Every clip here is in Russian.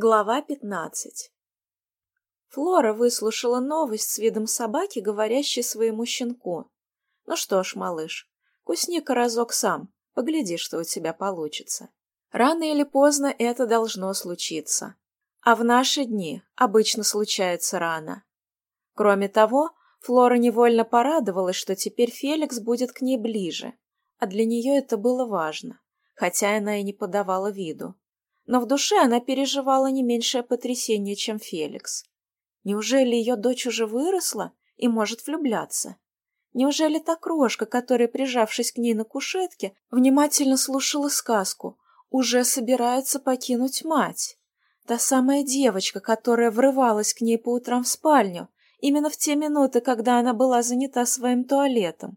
Глава пятнадцать Флора выслушала новость с видом собаки, говорящей своему щенку. «Ну что ж, малыш, кусни-ка разок сам, погляди, что у тебя получится. Рано или поздно это должно случиться. А в наши дни обычно случается рано. Кроме того, Флора невольно порадовалась, что теперь Феликс будет к ней ближе, а для нее это было важно, хотя она и не подавала виду но в душе она переживала не меньшее потрясение, чем Феликс. Неужели ее дочь уже выросла и может влюбляться? Неужели та крошка, которая, прижавшись к ней на кушетке, внимательно слушала сказку, уже собирается покинуть мать? Та самая девочка, которая врывалась к ней по утрам в спальню, именно в те минуты, когда она была занята своим туалетом.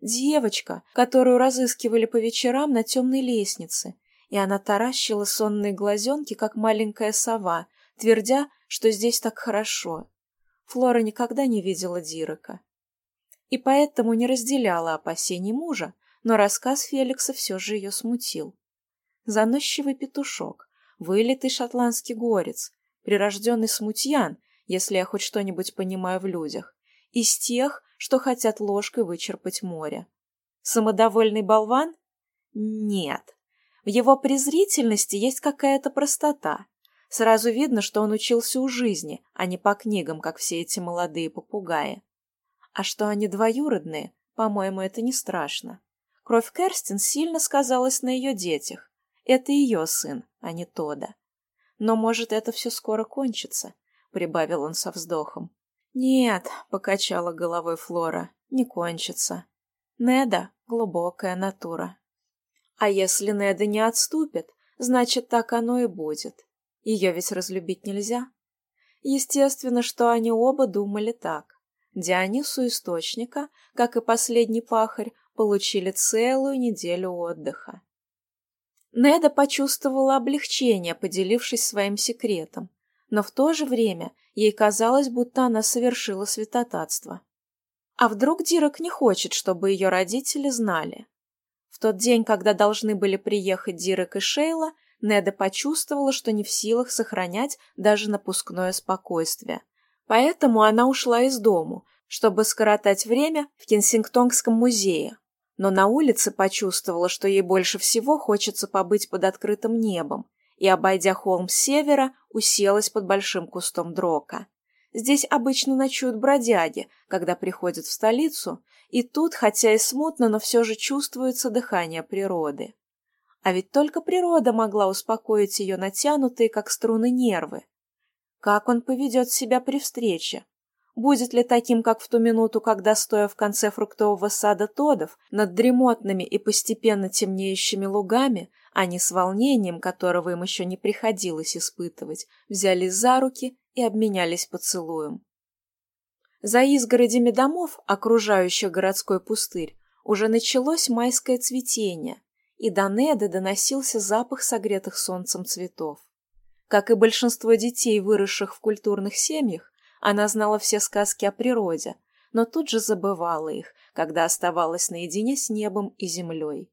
Девочка, которую разыскивали по вечерам на темной лестнице, и она таращила сонные глазенки, как маленькая сова, твердя, что здесь так хорошо. Флора никогда не видела Дирека. И поэтому не разделяла опасений мужа, но рассказ Феликса все же ее смутил. Заносчивый петушок, вылитый шотландский горец, прирожденный смутьян, если я хоть что-нибудь понимаю в людях, из тех, что хотят ложкой вычерпать море. Самодовольный болван? Нет, в его презрительности есть какая-то простота. Сразу видно, что он учился у жизни, а не по книгам, как все эти молодые попугаи. А что они двоюродные, по-моему, это не страшно. Кровь Керстин сильно сказалась на ее детях. Это ее сын, а не Тода. Но, может, это все скоро кончится, — прибавил он со вздохом. Нет, — покачала головой Флора, — не кончится. Неда — глубокая натура. А если Неда не отступит, значит, так оно и будет. Ее ведь разлюбить нельзя. Естественно, что они оба думали так. Дионису Источника, как и последний пахарь, получили целую неделю отдыха. Неда почувствовала облегчение, поделившись своим секретом, но в то же время ей казалось, будто она совершила святотатство. А вдруг Дирок не хочет, чтобы ее родители знали? Тот день, когда должны были приехать Дирек и Шейла, Неда почувствовала, что не в силах сохранять даже напускное спокойствие. Поэтому она ушла из дому, чтобы скоротать время в Кенсингтонском музее. Но на улице почувствовала, что ей больше всего хочется побыть под открытым небом, и, обойдя холм с севера, уселась под большим кустом дрока. Здесь обычно ночуют бродяги, когда приходят в столицу, и тут, хотя и смутно, но все же чувствуется дыхание природы. А ведь только природа могла успокоить ее натянутые, как струны, нервы. Как он поведет себя при встрече? Будет ли таким, как в ту минуту, когда, стоя в конце фруктового сада Тодов, над дремотными и постепенно темнеющими лугами, они с волнением, которого им еще не приходилось испытывать, взялись за руки и обменялись поцелуем. За изгородями домов, окружающих городской пустырь, уже началось майское цветение, и до Неды доносился запах согретых солнцем цветов. Как и большинство детей, выросших в культурных семьях, она знала все сказки о природе, но тут же забывала их, когда оставалась наедине с небом и землей.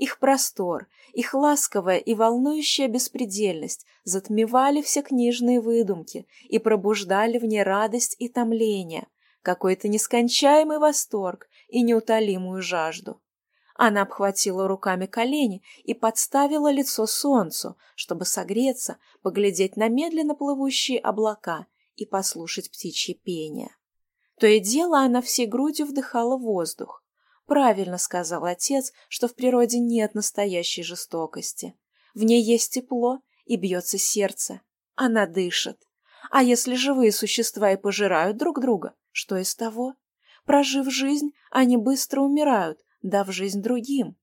Их простор, их ласковая и волнующая беспредельность затмевали все книжные выдумки и пробуждали в ней радость и томление, какой-то нескончаемый восторг и неутолимую жажду. Она обхватила руками колени и подставила лицо солнцу, чтобы согреться, поглядеть на медленно плывущие облака и послушать птичье пение. То и дело она всей грудью вдыхала воздух, Правильно сказал отец, что в природе нет настоящей жестокости. В ней есть тепло и бьется сердце. Она дышит. А если живые существа и пожирают друг друга, что из того? Прожив жизнь, они быстро умирают, дав жизнь другим.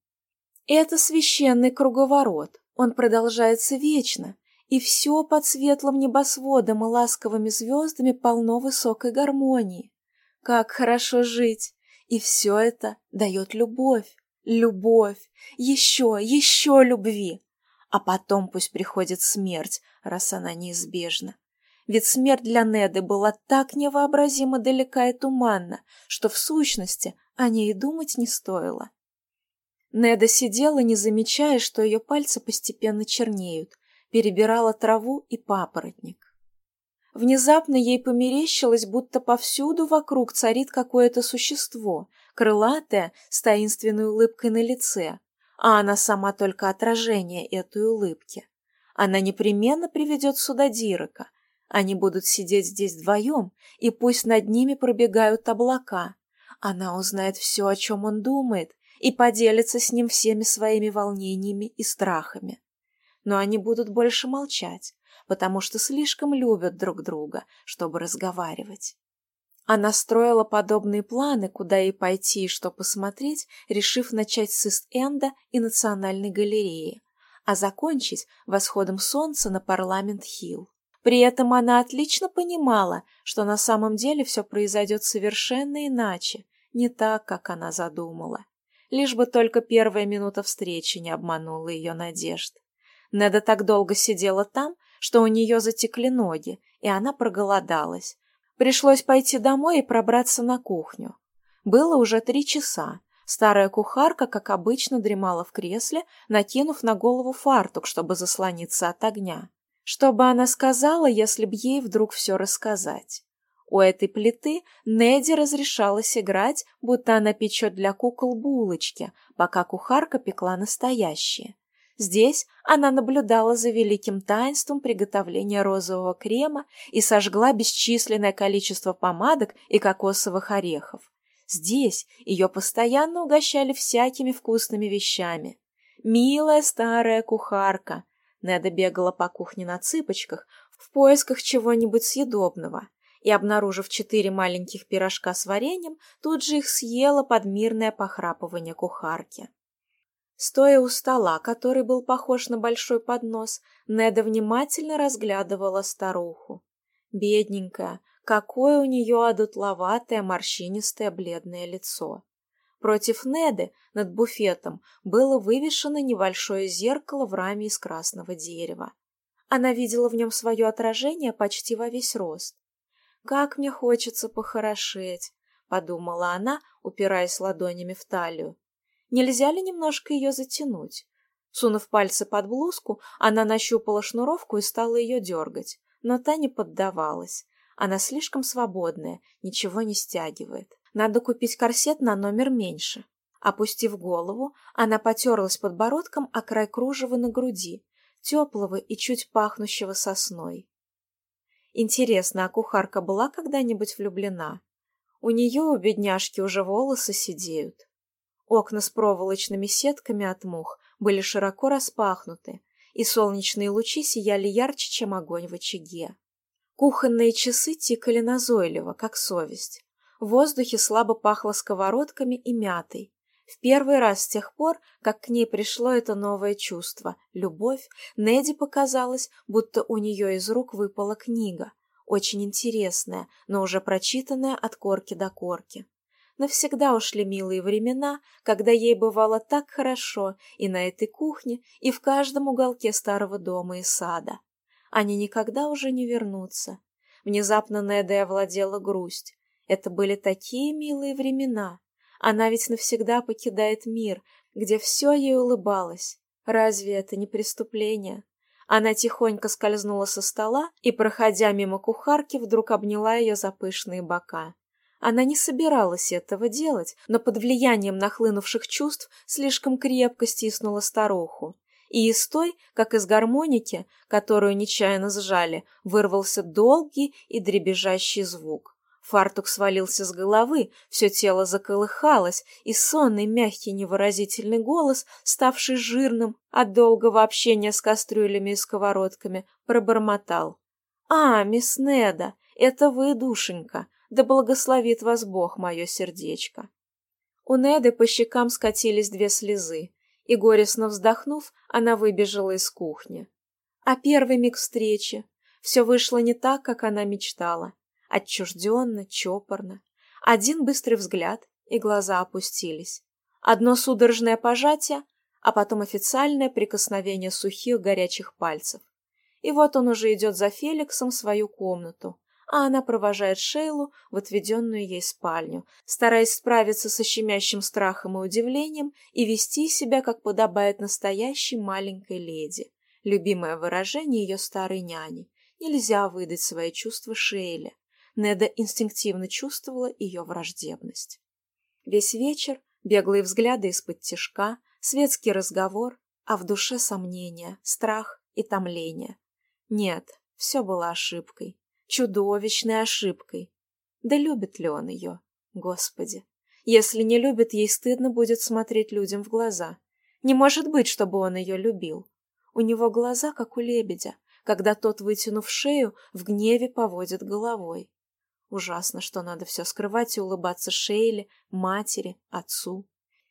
Это священный круговорот, он продолжается вечно, и все под светлым небосводом и ласковыми звездами полно высокой гармонии. Как хорошо жить! И все это дает любовь, любовь, еще, еще любви. А потом пусть приходит смерть, раз она неизбежна. Ведь смерть для Неды была так невообразимо далека и туманна, что в сущности о ней и думать не стоило. Неда сидела, не замечая, что ее пальцы постепенно чернеют, перебирала траву и папоротник. Внезапно ей померещилось, будто повсюду вокруг царит какое-то существо, крылатое, с таинственной улыбкой на лице, а она сама только отражение этой улыбки. Она непременно приведет сюда Дирака. Они будут сидеть здесь вдвоем, и пусть над ними пробегают облака. Она узнает все, о чем он думает, и поделится с ним всеми своими волнениями и страхами. Но они будут больше молчать, потому что слишком любят друг друга, чтобы разговаривать. Она строила подобные планы, куда ей пойти и что посмотреть, решив начать с Ист-Энда и Национальной галереи, а закончить восходом солнца на Парламент-Хилл. При этом она отлично понимала, что на самом деле все произойдет совершенно иначе, не так, как она задумала. Лишь бы только первая минута встречи не обманула ее надежд. Неда так долго сидела там, что у нее затекли ноги, и она проголодалась. Пришлось пойти домой и пробраться на кухню. Было уже три часа. Старая кухарка, как обычно, дремала в кресле, накинув на голову фартук, чтобы заслониться от огня. Что бы она сказала, если б ей вдруг все рассказать? У этой плиты Неди разрешалось играть, будто она печет для кукол булочки, пока кухарка пекла настоящие. Здесь она наблюдала за великим таинством приготовления розового крема и сожгла бесчисленное количество помадок и кокосовых орехов. Здесь ее постоянно угощали всякими вкусными вещами. Милая старая кухарка. Неда бегала по кухне на цыпочках в поисках чего-нибудь съедобного и, обнаружив четыре маленьких пирожка с вареньем, тут же их съела под мирное похрапывание кухарки. Стоя у стола, который был похож на большой поднос, Неда внимательно разглядывала старуху. Бедненькая, какое у нее одутловатое, морщинистое, бледное лицо. Против Неды над буфетом было вывешено небольшое зеркало в раме из красного дерева. Она видела в нем свое отражение почти во весь рост. «Как мне хочется похорошеть!» — подумала она, упираясь ладонями в талию. Нельзя ли немножко ее затянуть? Сунув пальцы под блузку, она нащупала шнуровку и стала ее дергать, но та не поддавалась. Она слишком свободная, ничего не стягивает. Надо купить корсет на номер меньше. Опустив голову, она потерлась подбородком о край кружева на груди, теплого и чуть пахнущего сосной. Интересно, а кухарка была когда-нибудь влюблена? У нее, у бедняжки, уже волосы сидеют. Окна с проволочными сетками от мух были широко распахнуты, и солнечные лучи сияли ярче, чем огонь в очаге. Кухонные часы тикали назойливо, как совесть. В воздухе слабо пахло сковородками и мятой. В первый раз с тех пор, как к ней пришло это новое чувство — любовь, Неди показалось, будто у нее из рук выпала книга, очень интересная, но уже прочитанная от корки до корки. Навсегда ушли милые времена, когда ей бывало так хорошо и на этой кухне, и в каждом уголке старого дома и сада. Они никогда уже не вернутся. Внезапно Недой овладела грусть. Это были такие милые времена. Она ведь навсегда покидает мир, где все ей улыбалось. Разве это не преступление? Она тихонько скользнула со стола и, проходя мимо кухарки, вдруг обняла ее за пышные бока. Она не собиралась этого делать, но под влиянием нахлынувших чувств слишком крепко стиснула старуху. И из той, как из гармоники, которую нечаянно сжали, вырвался долгий и дребезжащий звук. Фартук свалился с головы, все тело заколыхалось, и сонный, мягкий, невыразительный голос, ставший жирным от долгого общения с кастрюлями и сковородками, пробормотал. «А, мисс Неда, это вы, душенька. Да благословит вас Бог, мое сердечко. У Неды по щекам скатились две слезы, и, горестно вздохнув, она выбежала из кухни. А первый миг встречи все вышло не так, как она мечтала. Отчужденно, чопорно. Один быстрый взгляд, и глаза опустились. Одно судорожное пожатие, а потом официальное прикосновение сухих горячих пальцев. И вот он уже идет за Феликсом в свою комнату, а она провожает Шейлу в отведенную ей спальню, стараясь справиться со щемящим страхом и удивлением и вести себя, как подобает настоящей маленькой леди. Любимое выражение ее старой няни. Нельзя выдать свои чувства Шейле. Неда инстинктивно чувствовала ее враждебность. Весь вечер беглые взгляды из-под тишка, светский разговор, а в душе сомнения, страх и томление. Нет, все было ошибкой, чудовищной ошибкой. Да любит ли он ее? Господи! Если не любит, ей стыдно будет смотреть людям в глаза. Не может быть, чтобы он ее любил. У него глаза, как у лебедя, когда тот, вытянув шею, в гневе поводит головой. Ужасно, что надо все скрывать и улыбаться Шейле, матери, отцу.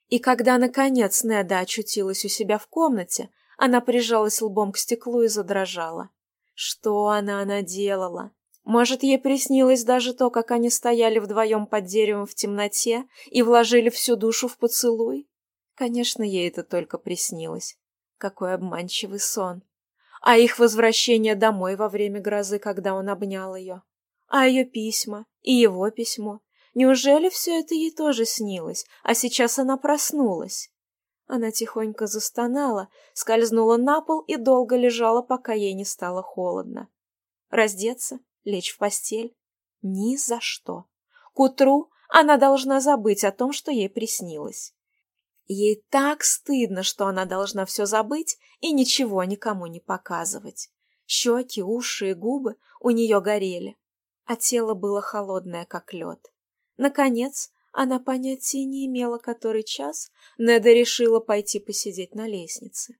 И когда, наконец, Неда очутилась у себя в комнате, она прижалась лбом к стеклу и задрожала. Что она наделала? Может, ей приснилось даже то, как они стояли вдвоем под деревом в темноте и вложили всю душу в поцелуй? Конечно, ей это только приснилось. Какой обманчивый сон. А их возвращение домой во время грозы, когда он обнял ее. А ее письма и его письмо. Неужели все это ей тоже снилось, а сейчас она проснулась? Она тихонько застонала, скользнула на пол и долго лежала, пока ей не стало холодно. Раздеться, лечь в постель? Ни за что. К утру она должна забыть о том, что ей приснилось. Ей так стыдно, что она должна все забыть и ничего никому не показывать. Щеки, уши и губы у нее горели, а тело было холодное, как лед. Наконец, она понятия не имела, который час, Неда решила пойти посидеть на лестнице.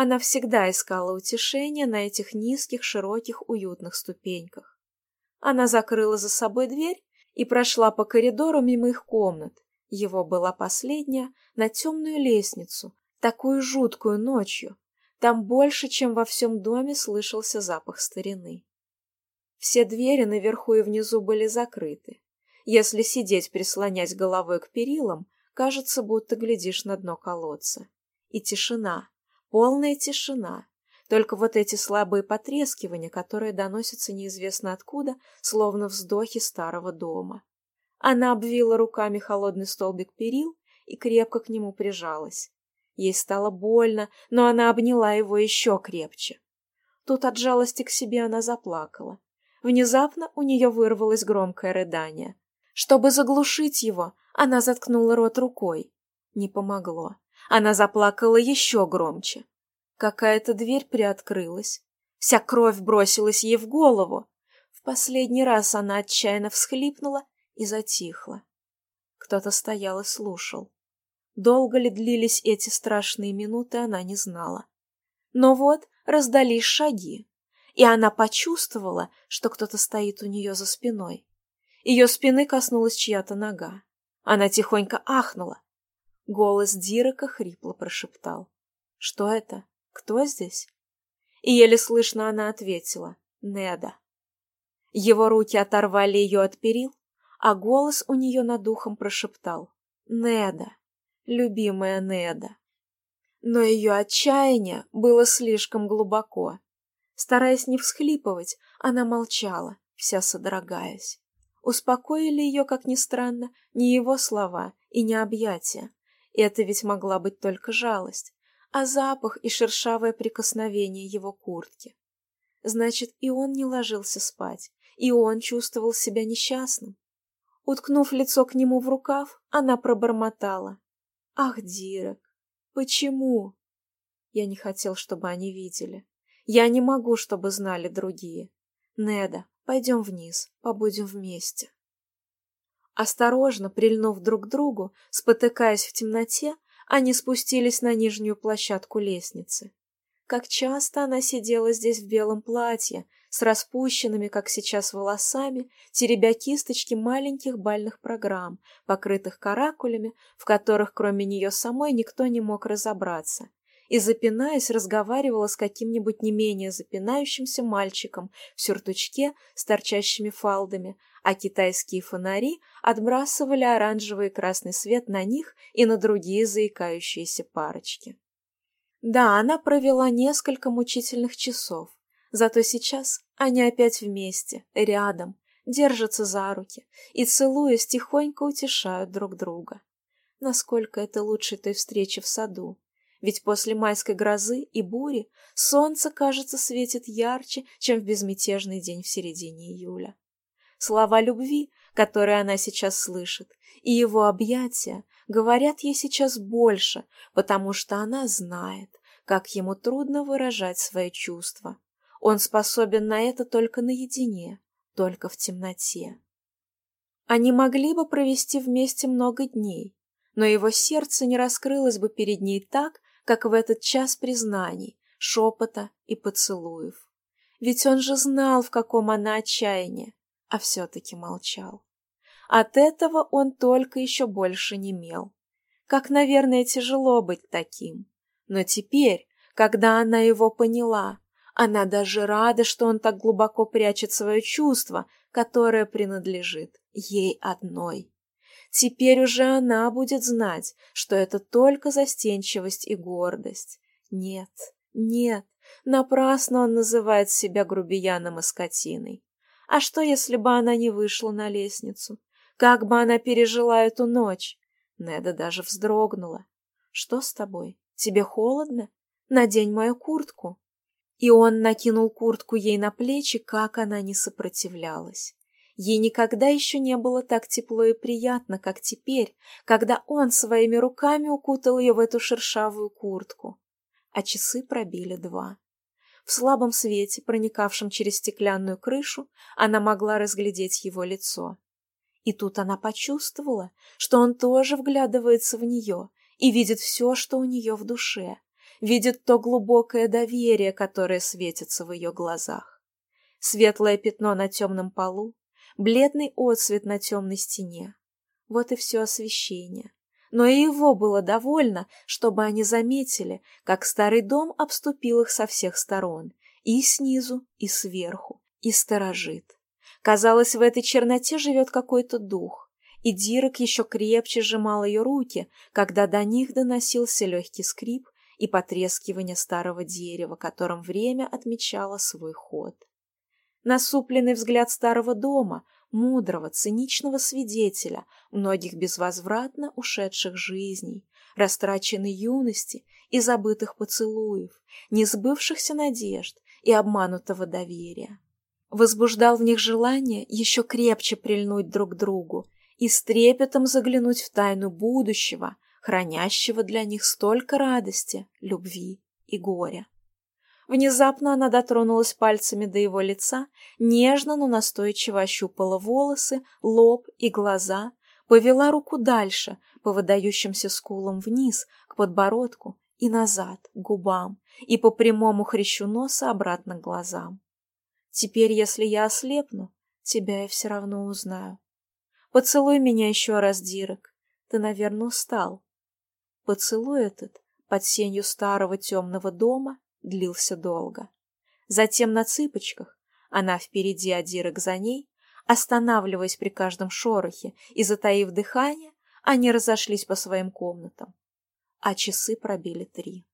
Она всегда искала утешения на этих низких, широких, уютных ступеньках. Она закрыла за собой дверь и прошла по коридору мимо их комнат. Его была последняя, на темную лестницу, такую жуткую ночью. Там больше, чем во всем доме, слышался запах старины. Все двери наверху и внизу были закрыты. Если сидеть, прислонясь головой к перилам, кажется, будто глядишь на дно колодца. И тишина, Полная тишина. Только вот эти слабые потрескивания, которые доносятся неизвестно откуда, словно вздохи старого дома. Она обвила руками холодный столбик перил и крепко к нему прижалась. Ей стало больно, но она обняла его еще крепче. Тут от жалости к себе она заплакала. Внезапно у нее вырвалось громкое рыдание. Чтобы заглушить его, она заткнула рот рукой. Не помогло. Она заплакала еще громче. Какая-то дверь приоткрылась. Вся кровь бросилась ей в голову. В последний раз она отчаянно всхлипнула и затихла. Кто-то стоял и слушал. Долго ли длились эти страшные минуты, она не знала. Но вот раздались шаги, и она почувствовала, что кто-то стоит у нее за спиной. Ее спины коснулась чья-то нога. Она тихонько ахнула, Голос Дирека хрипло прошептал. «Что это? Кто здесь?» И еле слышно она ответила. «Неда». Его руки оторвали ее от перил, а голос у нее над духом прошептал. «Неда, любимая Неда». Но ее отчаяние было слишком глубоко. Стараясь не всхлипывать, она молчала, вся содрогаясь. Успокоили ее, как ни странно, не его слова и не объятия, это ведь могла быть только жалость, а запах и шершавое прикосновение его куртки. Значит, и он не ложился спать, и он чувствовал себя несчастным. Уткнув лицо к нему в рукав, она пробормотала. «Ах, Дирек, почему?» Я не хотел, чтобы они видели. Я не могу, чтобы знали другие. Неда, пойдем вниз, побудем вместе. Осторожно прильнув друг к другу, спотыкаясь в темноте, они спустились на нижнюю площадку лестницы. Как часто она сидела здесь в белом платье, с распущенными, как сейчас, волосами, теребя кисточки маленьких бальных программ, покрытых каракулями, в которых кроме нее самой никто не мог разобраться, и, запинаясь, разговаривала с каким-нибудь не менее запинающимся мальчиком в сюртучке с торчащими фалдами, а китайские фонари отбрасывали оранжевый и красный свет на них и на другие заикающиеся парочки. Да, она провела несколько мучительных часов, зато сейчас они опять вместе, рядом, держатся за руки и, целуясь, тихонько утешают друг друга. Насколько это лучше той встречи в саду, Ведь после майской грозы и бури солнце, кажется, светит ярче, чем в безмятежный день в середине июля. Слова любви, которые она сейчас слышит, и его объятия говорят ей сейчас больше, потому что она знает, как ему трудно выражать свои чувства. Он способен на это только наедине, только в темноте. Они могли бы провести вместе много дней, но его сердце не раскрылось бы перед ней так, как в этот час признаний, шепота и поцелуев. Ведь он же знал, в каком она отчаянии, а все-таки молчал. От этого он только еще больше немел. Как, наверное, тяжело быть таким. Но теперь, когда она его поняла, она даже рада, что он так глубоко прячет свое чувство, которое принадлежит ей одной. Теперь уже она будет знать, что это только застенчивость и гордость. Нет, нет, напрасно он называет себя грубияном и скотиной. А что, если бы она не вышла на лестницу? Как бы она пережила эту ночь? Неда даже вздрогнула. «Что с тобой? Тебе холодно? Надень мою куртку». И он накинул куртку ей на плечи, как она не сопротивлялась. Ей никогда еще не было так тепло и приятно, как теперь, когда он своими руками укутал ее в эту шершавую куртку. А часы пробили два. В слабом свете, проникавшем через стеклянную крышу, она могла разглядеть его лицо. И тут она почувствовала, что он тоже вглядывается в нее и видит все, что у нее в душе, видит то глубокое доверие, которое светится в ее глазах. Светлое пятно на темном полу, бледный отсвет на темной стене. Вот и все освещение. Но и его было довольно, чтобы они заметили, как старый дом обступил их со всех сторон, и снизу, и сверху, и сторожит. Казалось, в этой черноте живет какой-то дух, и Дирек еще крепче сжимал ее руки, когда до них доносился легкий скрип и потрескивание старого дерева, которым время отмечало свой ход. Насупленный взгляд старого дома, мудрого, циничного свидетеля многих безвозвратно ушедших жизней, растраченной юности и забытых поцелуев, несбывшихся надежд и обманутого доверия. Возбуждал в них желание еще крепче прильнуть друг к другу и с трепетом заглянуть в тайну будущего, хранящего для них столько радости, любви и горя. Внезапно она дотронулась пальцами до его лица, нежно, но настойчиво ощупала волосы, лоб и глаза, повела руку дальше, по выдающимся скулам вниз, к подбородку и назад, к губам, и по прямому хрящу носа обратно к глазам. Теперь, если я ослепну, тебя я все равно узнаю. Поцелуй меня еще раз, Дирек. Ты, наверное, устал. Поцелуй этот под сенью старого темного дома длился долго. Затем на цыпочках, она впереди, а Дирек за ней, останавливаясь при каждом шорохе и затаив дыхание, они разошлись по своим комнатам. А часы пробили три.